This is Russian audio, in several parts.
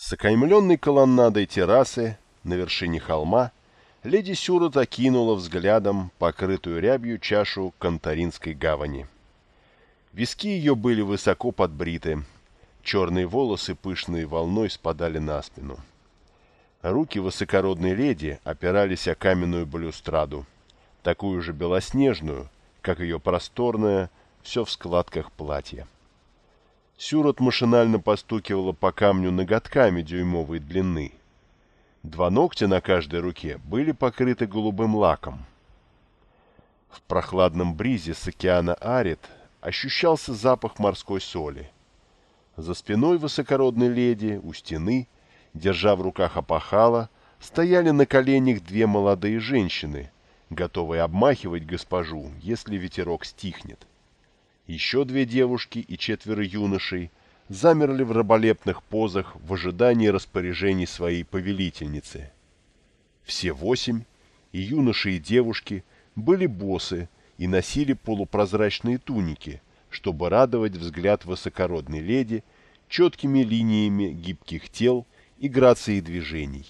С окаймленной колоннадой террасы на вершине холма леди Сюрот окинула взглядом покрытую рябью чашу Конторинской гавани. Виски ее были высоко подбриты, черные волосы пышной волной спадали на спину. Руки высокородной леди опирались о каменную балюстраду, такую же белоснежную, как ее просторное, все в складках платья. Сюрот машинально постукивала по камню ноготками дюймовой длины. Два ногтя на каждой руке были покрыты голубым лаком. В прохладном бризе с океана Арит ощущался запах морской соли. За спиной высокородной леди у стены, держа в руках опахала, стояли на коленях две молодые женщины, готовые обмахивать госпожу, если ветерок стихнет. Еще две девушки и четверо юношей замерли в раболепных позах в ожидании распоряжений своей повелительницы. Все восемь, и юноши, и девушки, были босы и носили полупрозрачные туники, чтобы радовать взгляд высокородной леди четкими линиями гибких тел и грацией движений.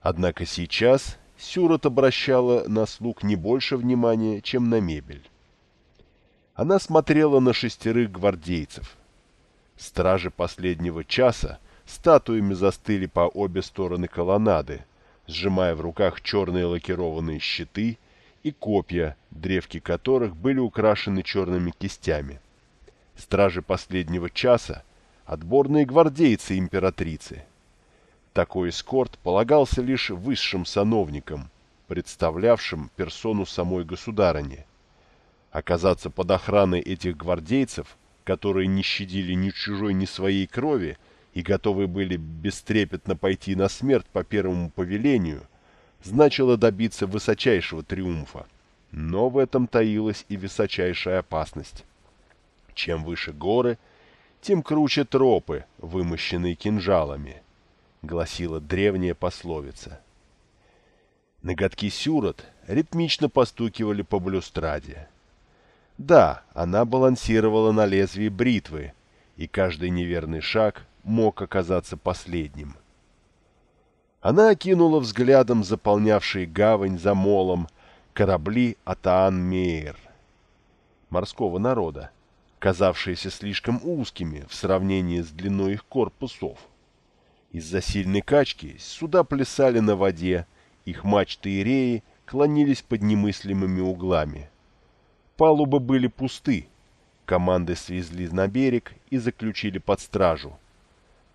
Однако сейчас Сюрот обращала на слуг не больше внимания, чем на мебель. Она смотрела на шестерых гвардейцев. Стражи последнего часа статуями застыли по обе стороны колоннады, сжимая в руках черные лакированные щиты и копья, древки которых были украшены черными кистями. Стражи последнего часа — отборные гвардейцы императрицы. Такой эскорт полагался лишь высшим сановникам, представлявшим персону самой государыни. Оказаться под охраной этих гвардейцев, которые не щадили ни чужой, ни своей крови и готовы были бестрепетно пойти на смерть по первому повелению, значило добиться высочайшего триумфа. Но в этом таилась и высочайшая опасность. Чем выше горы, тем круче тропы, вымощенные кинжалами, гласила древняя пословица. Ноготки Сюрот ритмично постукивали по блюстраде. Да, она балансировала на лезвии бритвы, и каждый неверный шаг мог оказаться последним. Она окинула взглядом заполнявшие гавань за молом корабли Атаан-Мейер, морского народа, казавшиеся слишком узкими в сравнении с длиной их корпусов. Из-за сильной качки суда плясали на воде, их мачты и реи клонились под немыслимыми углами. Палубы были пусты. Команды свезли на берег и заключили под стражу.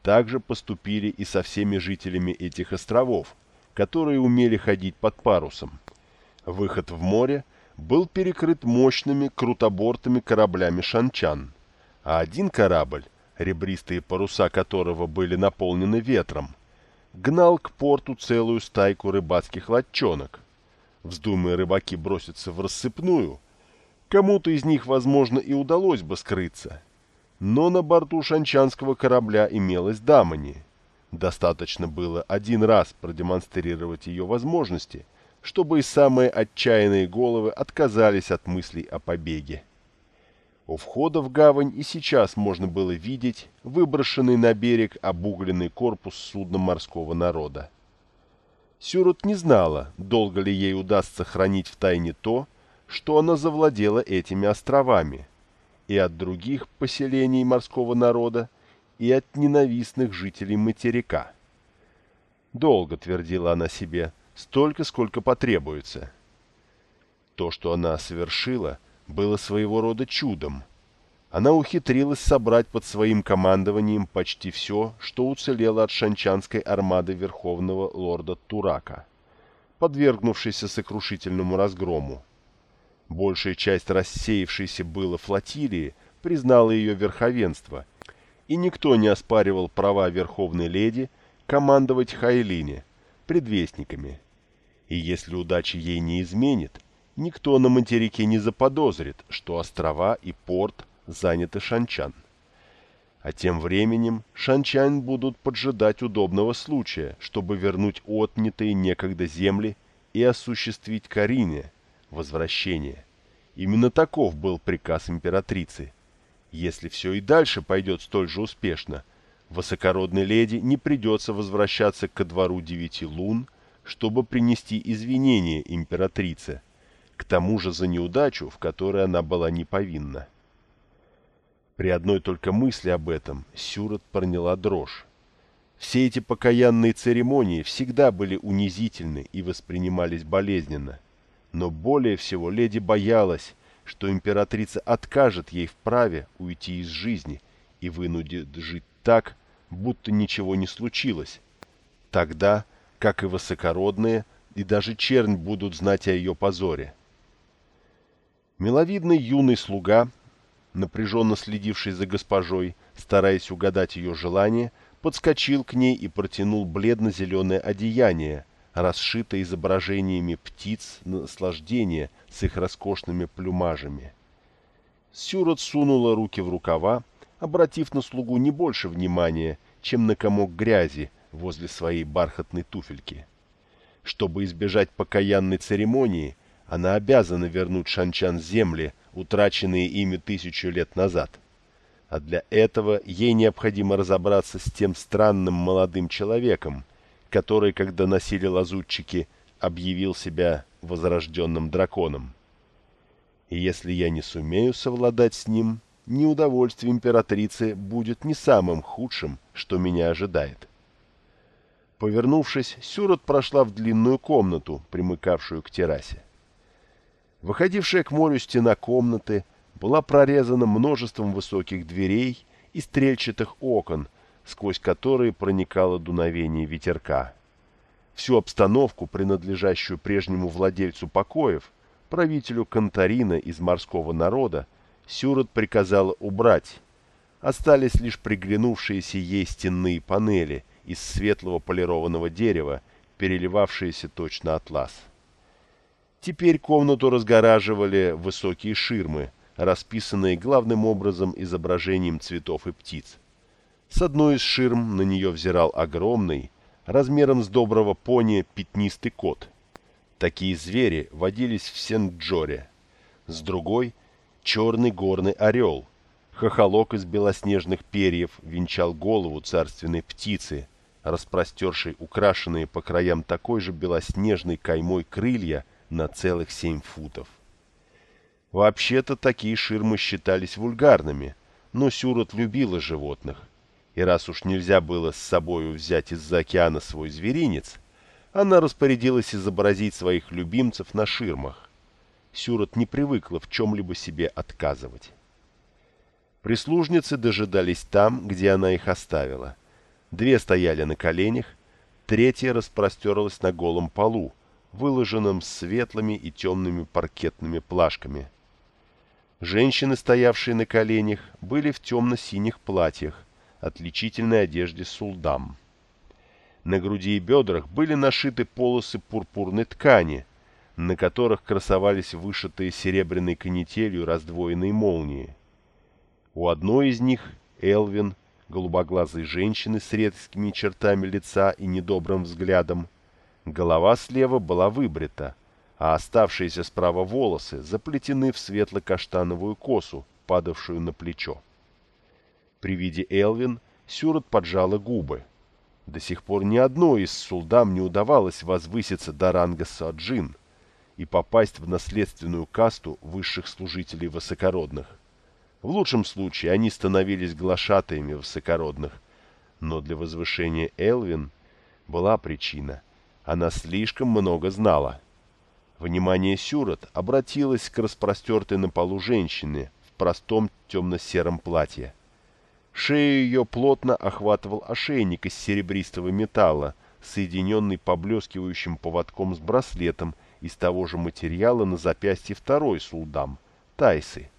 Так же поступили и со всеми жителями этих островов, которые умели ходить под парусом. Выход в море был перекрыт мощными крутобортыми кораблями «Шанчан», а один корабль, ребристые паруса которого были наполнены ветром, гнал к порту целую стайку рыбацких лодчонок. Вздумая рыбаки броситься в рассыпную, Кому-то из них, возможно, и удалось бы скрыться. Но на борту шанчанского корабля имелась дамани. Достаточно было один раз продемонстрировать ее возможности, чтобы и самые отчаянные головы отказались от мыслей о побеге. У входа в гавань и сейчас можно было видеть выброшенный на берег обугленный корпус судна морского народа. Сюрот не знала, долго ли ей удастся хранить в тайне то, что она завладела этими островами и от других поселений морского народа, и от ненавистных жителей материка. Долго твердила она себе, столько, сколько потребуется. То, что она совершила, было своего рода чудом. Она ухитрилась собрать под своим командованием почти все, что уцелело от шанчанской армады верховного лорда Турака, подвергнувшейся сокрушительному разгрому. Большая часть рассеявшейся было флотилии признала ее верховенство, и никто не оспаривал права верховной леди командовать Хайлине, предвестниками. И если удача ей не изменит, никто на материке не заподозрит, что острова и порт заняты Шанчан. А тем временем Шанчан будут поджидать удобного случая, чтобы вернуть отнятые некогда земли и осуществить Карине, возвращение. Именно таков был приказ императрицы. Если все и дальше пойдет столь же успешно, Высокородной леди не придется возвращаться ко двору девяти лун, чтобы принести извинения императрице, к тому же за неудачу, в которой она была не повинна. При одной только мысли об этом Сюрот проняла дрожь. Все эти покаянные церемонии всегда были унизительны и воспринимались болезненно. Но более всего леди боялась, что императрица откажет ей в праве уйти из жизни и вынудит жить так, будто ничего не случилось. Тогда, как и высокородные, и даже чернь будут знать о ее позоре. Миловидный юный слуга, напряженно следивший за госпожой, стараясь угадать ее желание, подскочил к ней и протянул бледно-зеленое одеяние, расшитое изображениями птиц наслаждения с их роскошными плюмажами. Сюрот сунула руки в рукава, обратив на слугу не больше внимания, чем на комок грязи возле своей бархатной туфельки. Чтобы избежать покаянной церемонии, она обязана вернуть шанчан земли, утраченные ими тысячу лет назад. А для этого ей необходимо разобраться с тем странным молодым человеком, который, когда носили лазутчики, объявил себя возрожденным драконом. И если я не сумею совладать с ним, неудовольствие императрицы будет не самым худшим, что меня ожидает. Повернувшись, Сюрот прошла в длинную комнату, примыкавшую к террасе. Выходившая к морю стена комнаты была прорезана множеством высоких дверей и стрельчатых окон, сквозь которые проникало дуновение ветерка. Всю обстановку, принадлежащую прежнему владельцу покоев, правителю Кантарина из морского народа, Сюрот приказала убрать. Остались лишь приглянувшиеся ей стенные панели из светлого полированного дерева, переливавшиеся точно атлас. Теперь комнату разгораживали высокие ширмы, расписанные главным образом изображением цветов и птиц. С одной из ширм на нее взирал огромный, размером с доброго пони, пятнистый кот. Такие звери водились в Сент-Джоре. С другой черный горный орел. Хохолок из белоснежных перьев венчал голову царственной птицы, распростершей украшенные по краям такой же белоснежной каймой крылья на целых семь футов. Вообще-то такие ширмы считались вульгарными, но Сюрот любила животных, и раз уж нельзя было с собою взять из-за океана свой зверинец, она распорядилась изобразить своих любимцев на ширмах. Сюрот не привыкла в чем-либо себе отказывать. Прислужницы дожидались там, где она их оставила. Две стояли на коленях, третья распростерлась на голом полу, выложенном светлыми и темными паркетными плашками. Женщины, стоявшие на коленях, были в темно-синих платьях, отличительной одежде сулдам. На груди и бедрах были нашиты полосы пурпурной ткани, на которых красовались вышитые серебряной канителью раздвоенные молнии. У одной из них Элвин, голубоглазой женщины с редкими чертами лица и недобрым взглядом, голова слева была выбрита, а оставшиеся справа волосы заплетены в светло-каштановую косу, падавшую на плечо. При виде Элвин Сюрот поджала губы. До сих пор ни одной из сулдам не удавалось возвыситься до ранга Саджин и попасть в наследственную касту высших служителей высокородных. В лучшем случае они становились глашатаями высокородных, но для возвышения Элвин была причина. Она слишком много знала. Внимание Сюрот обратилось к распростертой на полу женщине в простом темно-сером платье. Шею ее плотно охватывал ошейник из серебристого металла, соединенный поблескивающим поводком с браслетом из того же материала на запястье второй сулдам – Тайсы.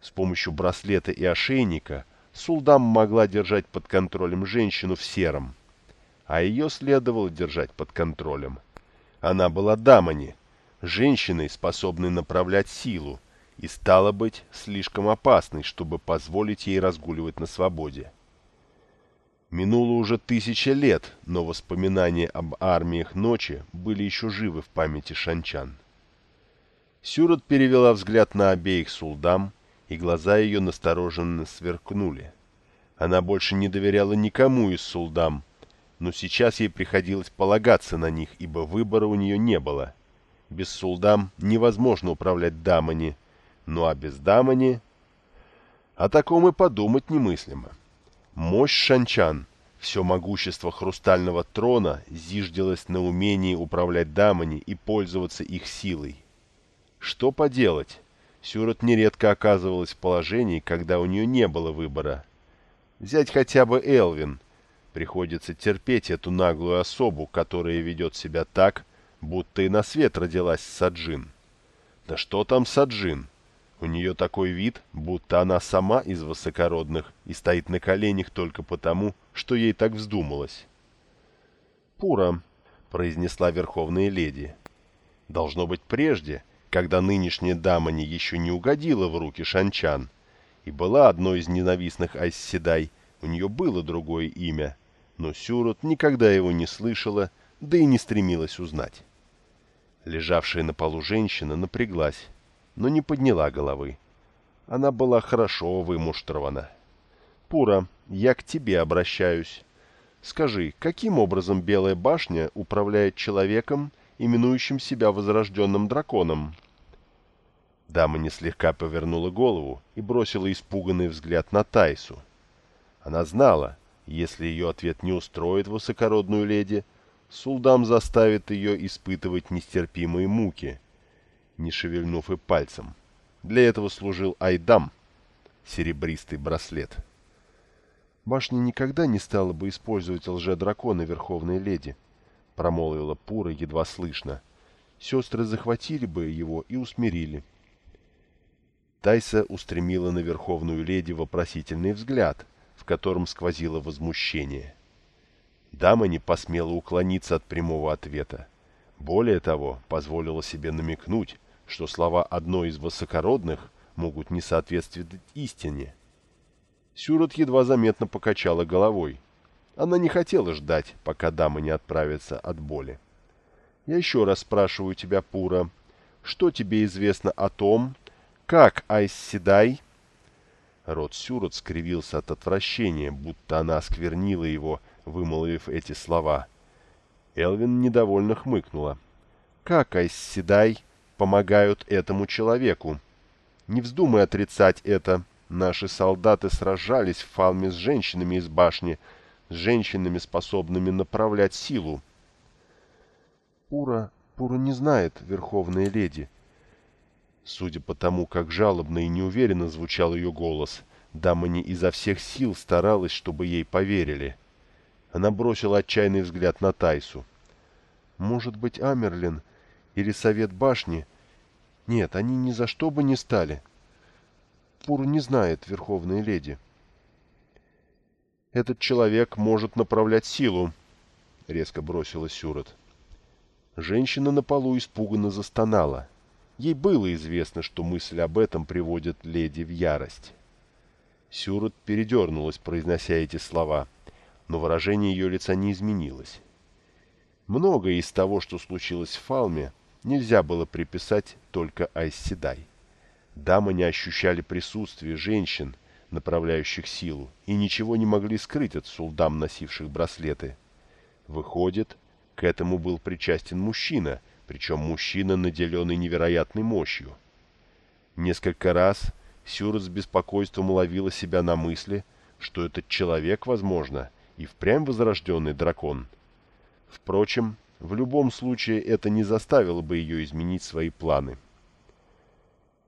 С помощью браслета и ошейника сулдам могла держать под контролем женщину в сером, а ее следовало держать под контролем. Она была дамани, женщиной, способной направлять силу, и стала быть слишком опасной, чтобы позволить ей разгуливать на свободе. Минуло уже тысяча лет, но воспоминания об армиях ночи были еще живы в памяти шанчан. Сюрот перевела взгляд на обеих сулдам, и глаза ее настороженно сверкнули. Она больше не доверяла никому из сулдам, но сейчас ей приходилось полагаться на них, ибо выбора у нее не было. Без сулдам невозможно управлять дамани, ну а без дамани... О таком и подумать немыслимо. Мощь шанчан, все могущество хрустального трона зиждилось на умении управлять дамани и пользоваться их силой. Что поделать? Сюрот нередко оказывалась в положении, когда у нее не было выбора. Взять хотя бы Элвин. Приходится терпеть эту наглую особу, которая ведет себя так, будто и на свет родилась Саджин. Да что там Саджин? У нее такой вид, будто она сама из высокородных и стоит на коленях только потому, что ей так вздумалось. «Пура», — произнесла верховная леди. «Должно быть прежде, когда нынешняя дамани еще не угодила в руки шанчан, и была одной из ненавистных Айсседай, у нее было другое имя, но Сюрот никогда его не слышала, да и не стремилась узнать». Лежавшая на полу женщина напряглась но не подняла головы. Она была хорошо вымуштрована. «Пура, я к тебе обращаюсь. Скажи, каким образом Белая башня управляет человеком, именующим себя возрожденным драконом?» Дама не слегка повернула голову и бросила испуганный взгляд на Тайсу. Она знала, если ее ответ не устроит высокородную леди, Сулдам заставит ее испытывать нестерпимые муки — не шевельнув и пальцем. Для этого служил Айдам, серебристый браслет. «Башня никогда не стала бы использовать лже-дракона Верховной Леди», — промолвила Пура едва слышно. «Сестры захватили бы его и усмирили». Тайса устремила на Верховную Леди вопросительный взгляд, в котором сквозило возмущение. Дама не посмела уклониться от прямого ответа. Более того, позволила себе намекнуть, что слова одной из высокородных могут не соответствовать истине. Сюрот едва заметно покачала головой. Она не хотела ждать, пока дама не отправится от боли. «Я еще раз спрашиваю тебя, Пура, что тебе известно о том, как Айс Седай...» Рот Сюрот скривился от отвращения, будто она осквернила его, вымолвив эти слова. Элвин недовольно хмыкнула. «Как Айс Седай помогают этому человеку. Не вздумай отрицать это. Наши солдаты сражались в Фалме с женщинами из башни, с женщинами, способными направлять силу. Пура, Пура не знает, верховная леди. Судя по тому, как жалобно и неуверенно звучал ее голос, дама не изо всех сил старалась, чтобы ей поверили. Она бросила отчаянный взгляд на Тайсу. «Может быть, Амерлин или Совет Башни нет, они ни за что бы не стали. Пуру не знает, Верховная Леди. «Этот человек может направлять силу», — резко бросила Сюрот. Женщина на полу испуганно застонала. Ей было известно, что мысль об этом приводит леди в ярость. Сюрот передернулась, произнося эти слова, но выражение ее лица не изменилось. Многое из того, что случилось в Фалме, нельзя было приписать только Айсседай. Дамы не ощущали присутствия женщин, направляющих силу, и ничего не могли скрыть от сулдам, носивших браслеты. Выходит, к этому был причастен мужчина, причем мужчина, наделенный невероятной мощью. Несколько раз Сюр с беспокойством ловила себя на мысли, что этот человек, возможно, и впрямь возрожденный дракон. Впрочем, в любом случае это не заставило бы ее изменить свои планы.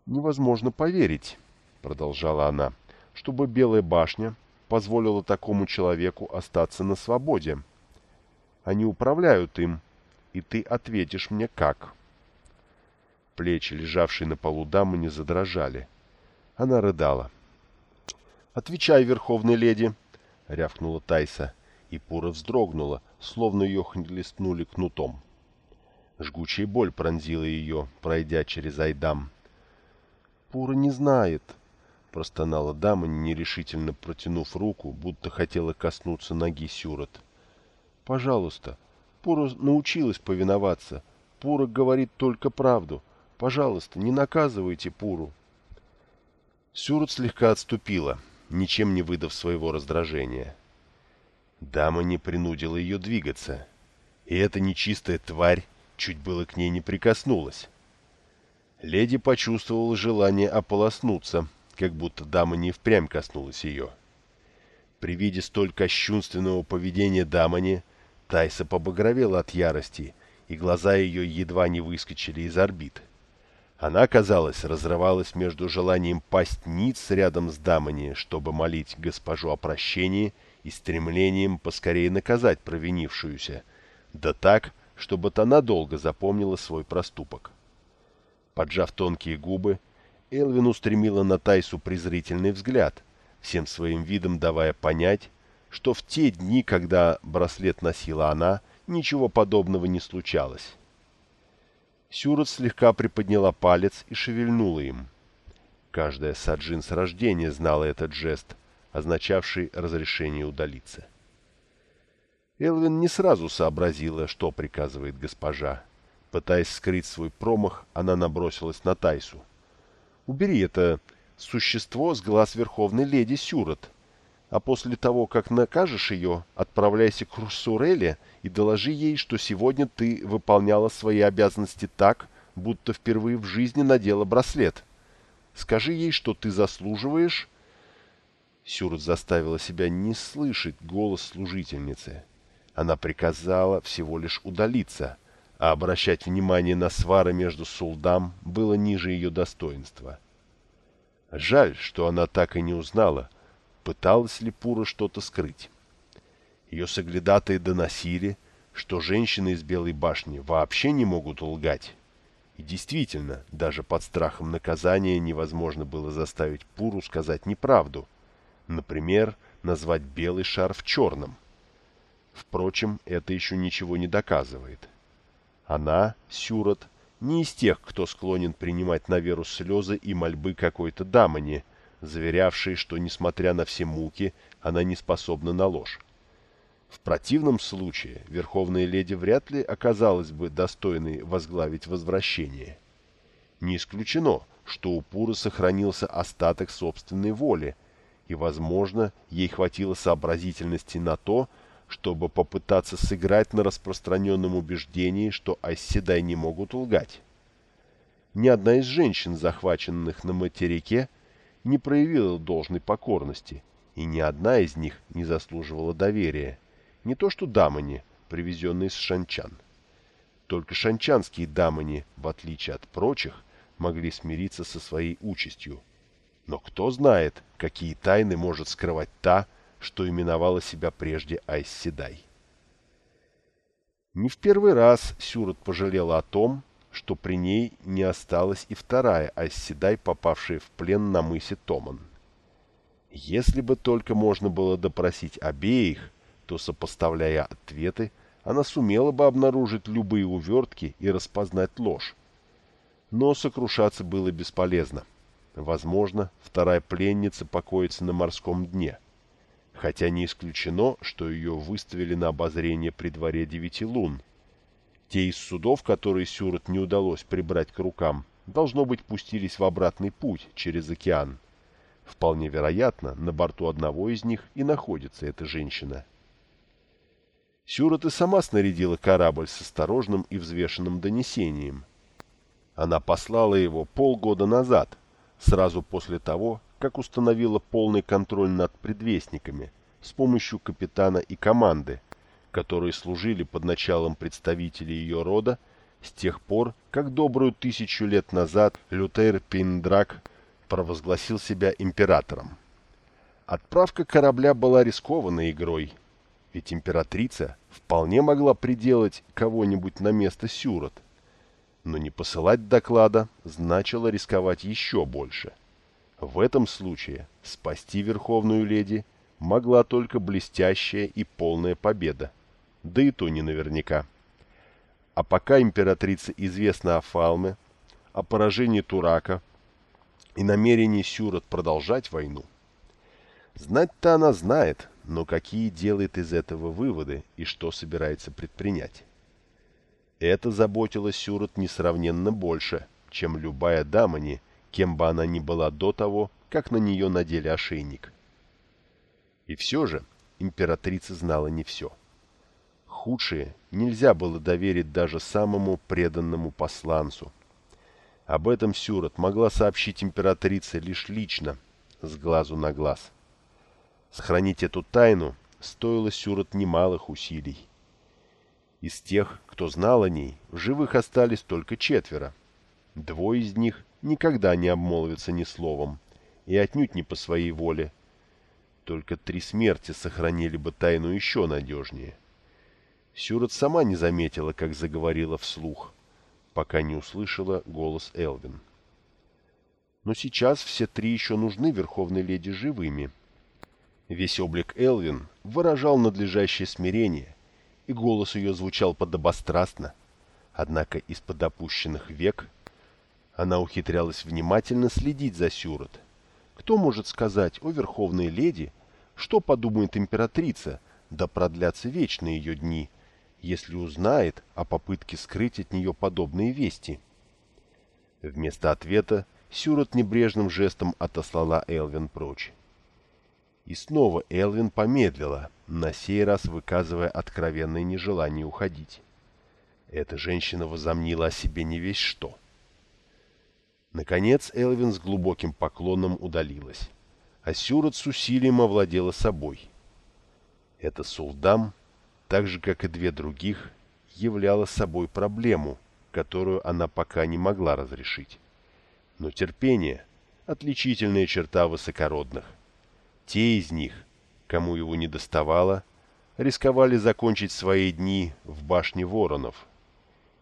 «Невозможно поверить», — продолжала она, — «чтобы Белая башня позволила такому человеку остаться на свободе. Они управляют им, и ты ответишь мне как». Плечи, лежавшие на полу дамы, не задрожали. Она рыдала. «Отвечай, верховная леди!» — рявкнула Тайса и Пура вздрогнула, словно ее хлестнули кнутом. Жгучая боль пронзила ее, пройдя через Айдам. «Пура не знает», — простонала дама, нерешительно протянув руку, будто хотела коснуться ноги Сюрот. «Пожалуйста, Пура научилась повиноваться. Пура говорит только правду. Пожалуйста, не наказывайте Пуру». Сюрот слегка отступила. ничем не выдав своего раздражения. Дама не принудила ее двигаться, и эта нечистая тварь чуть было к ней не прикоснулась. Леди почувствовала желание ополоснуться, как будто дама не впрямь коснулась ее. При виде столь кощунственного поведения дамани Тайса побагровела от ярости, и глаза ее едва не выскочили из орбит. Она, казалось, разрывалась между желанием пасть ниц рядом с дамани, чтобы молить госпожу о прощении, и стремлением поскорее наказать провинившуюся, да так, чтобы та надолго запомнила свой проступок. Поджав тонкие губы, Элвин устремила на Тайсу презрительный взгляд, всем своим видом давая понять, что в те дни, когда браслет носила она, ничего подобного не случалось. Сюрот слегка приподняла палец и шевельнула им. Каждая саджин с рождения знала этот жест, означавший разрешение удалиться. Элвин не сразу сообразила, что приказывает госпожа. Пытаясь скрыть свой промах, она набросилась на Тайсу. «Убери это существо с глаз верховной леди Сюрот, а после того, как накажешь ее, отправляйся к Русуреле и доложи ей, что сегодня ты выполняла свои обязанности так, будто впервые в жизни надела браслет. Скажи ей, что ты заслуживаешь...» Сюрот заставила себя не слышать голос служительницы. Она приказала всего лишь удалиться, а обращать внимание на свары между Сулдам было ниже ее достоинства. Жаль, что она так и не узнала, пыталась ли Пура что-то скрыть. Ее соглядатые доносили, что женщины из Белой башни вообще не могут лгать. И действительно, даже под страхом наказания невозможно было заставить Пуру сказать неправду. Например, назвать белый шарф черным. Впрочем, это еще ничего не доказывает. Она, Сюрот, не из тех, кто склонен принимать на веру слезы и мольбы какой-то дамани, заверявшей, что, несмотря на все муки, она не способна на ложь. В противном случае Верховная Леди вряд ли оказалась бы достойной возглавить возвращение. Не исключено, что у Пуры сохранился остаток собственной воли, и, возможно, ей хватило сообразительности на то, чтобы попытаться сыграть на распространенном убеждении, что Айседай не могут лгать. Ни одна из женщин, захваченных на материке, не проявила должной покорности, и ни одна из них не заслуживала доверия. Не то что дамани, привезенные с шанчан. Только шанчанские дамани, в отличие от прочих, могли смириться со своей участью. Но кто знает, какие тайны может скрывать та, что именовала себя прежде Айсседай. Не в первый раз Сюрот пожалела о том, что при ней не осталась и вторая Айсседай, попавшая в плен на мысе Томан. Если бы только можно было допросить обеих, то, сопоставляя ответы, она сумела бы обнаружить любые увертки и распознать ложь. Но сокрушаться было бесполезно. Возможно, вторая пленница покоится на морском дне хотя не исключено, что ее выставили на обозрение при дворе девяти лун. Те из судов, которые Сюрот не удалось прибрать к рукам, должно быть, пустились в обратный путь через океан. Вполне вероятно, на борту одного из них и находится эта женщина. Сюрот и сама снарядила корабль с осторожным и взвешенным донесением. Она послала его полгода назад, сразу после того, как установила полный контроль над предвестниками с помощью капитана и команды, которые служили под началом представителей ее рода с тех пор, как добрую тысячу лет назад Лютер Пиндрак провозгласил себя императором. Отправка корабля была рискованной игрой, ведь императрица вполне могла приделать кого-нибудь на место Сюрот, но не посылать доклада значило рисковать еще больше – в этом случае спасти Верховную Леди могла только блестящая и полная победа, да и то не наверняка. А пока императрице известно о Фалме, о поражении Турака и намерении Сюрот продолжать войну, знать-то она знает, но какие делает из этого выводы и что собирается предпринять. Это заботило Сюрот несравненно больше, чем любая дамани, кем бы она ни была до того, как на нее надели ошейник. И все же императрица знала не все. Худшее нельзя было доверить даже самому преданному посланцу. Об этом Сюрот могла сообщить императрице лишь лично, с глазу на глаз. Сохранить эту тайну стоило Сюрот немалых усилий. Из тех, кто знал о ней, живых остались только четверо. Двое из них никогда не обмолвятся ни словом, и отнюдь не по своей воле. Только три смерти сохранили бы тайну еще надежнее. Сюрот сама не заметила, как заговорила вслух, пока не услышала голос Элвин. Но сейчас все три еще нужны Верховной Леди живыми. Весь облик Элвин выражал надлежащее смирение, и голос ее звучал подобострастно, однако из-под опущенных век она ухитрялась внимательно следить за Сюрот. Кто может сказать о Верховной Леди, что подумает императрица, да продлятся вечно ее дни, если узнает о попытке скрыть от нее подобные вести? Вместо ответа Сюрот небрежным жестом отослала Элвин прочь. И снова Элвин помедлила, на сей раз выказывая откровенное нежелание уходить. Эта женщина возомнила о себе не весь что. Наконец Элвин с глубоким поклоном удалилась, а Сюрот с усилием овладела собой. Эта Сулдам, так же как и две других, являла собой проблему, которую она пока не могла разрешить. Но терпение – отличительная черта высокородных. Те из них, кому его не доставало, рисковали закончить свои дни в башне воронов.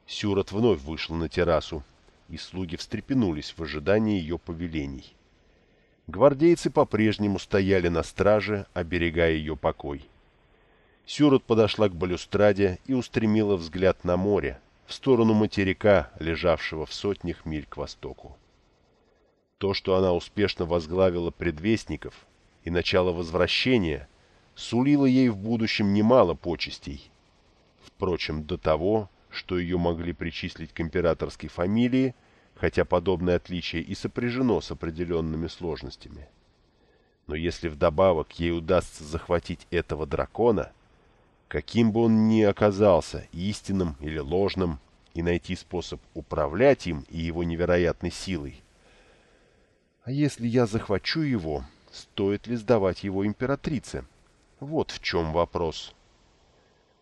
Сюрот вновь вышла на террасу, и слуги встрепенулись в ожидании ее повелений. Гвардейцы по-прежнему стояли на страже, оберегая ее покой. Сюрот подошла к балюстраде и устремила взгляд на море, в сторону материка, лежавшего в сотнях миль к востоку. То, что она успешно возглавила предвестников и начало возвращения, сулило ей в будущем немало почестей. Впрочем, до того, что ее могли причислить к императорской фамилии, хотя подобное отличие и сопряжено с определенными сложностями. Но если вдобавок ей удастся захватить этого дракона, каким бы он ни оказался, истинным или ложным, и найти способ управлять им и его невероятной силой. А если я захвачу его, стоит ли сдавать его императрице? Вот в чем вопрос.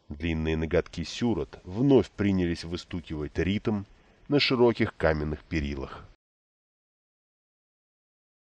Длинные ноготки Сюрот вновь принялись выстукивать ритм на широких каменных перилах.